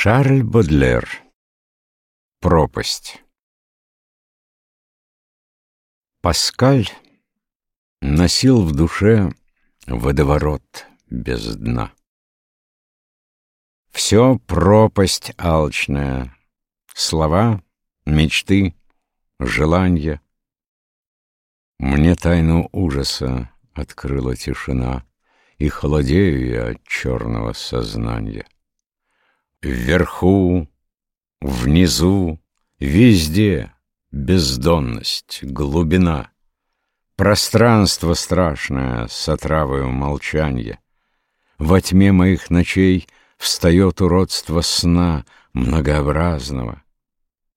Шарль Бодлер. Пропасть. Паскаль носил в душе водоворот без дна. Все пропасть алчная, слова, мечты, желания. Мне тайну ужаса открыла тишина, И холодею я от черного сознания. Вверху, внизу, везде бездонность, глубина, Пространство страшное с отравою молчанья. Во тьме моих ночей встает уродство сна многообразного.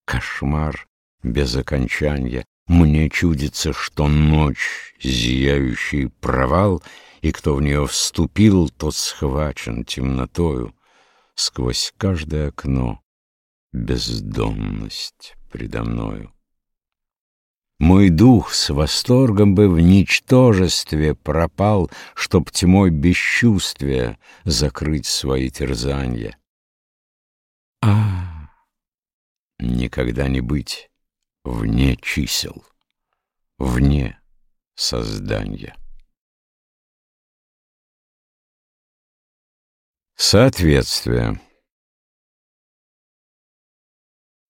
Кошмар без окончания. Мне чудится, что ночь — зияющий провал, И кто в нее вступил, тот схвачен темнотою. Сквозь каждое окно бездомность предо мною. Мой дух с восторгом бы в ничтожестве пропал, Чтоб тьмой бесчувствия закрыть свои терзанья. А, никогда не быть вне чисел, вне создания. Соответствие.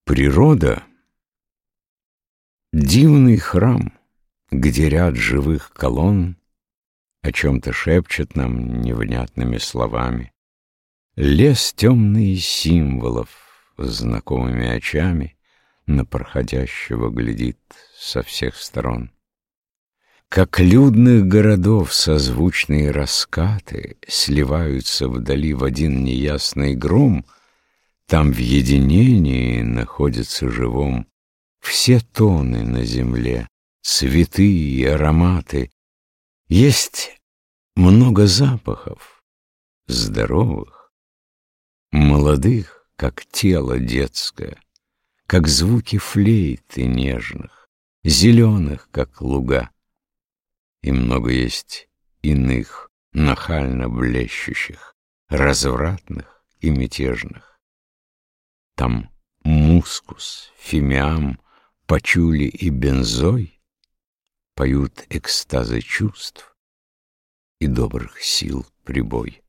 Природа — дивный храм, где ряд живых колонн о чем-то шепчет нам невнятными словами. Лес темный символов знакомыми очами на проходящего глядит со всех сторон. Как людных городов созвучные раскаты Сливаются вдали в один неясный гром, Там в единении находятся живом Все тоны на земле, цветы и ароматы. Есть много запахов, здоровых, Молодых, как тело детское, Как звуки флейты нежных, Зеленых, как луга и много есть иных, нахально блещущих, развратных и мятежных. Там мускус, фимиам, пачули и бензой поют экстазы чувств и добрых сил прибой.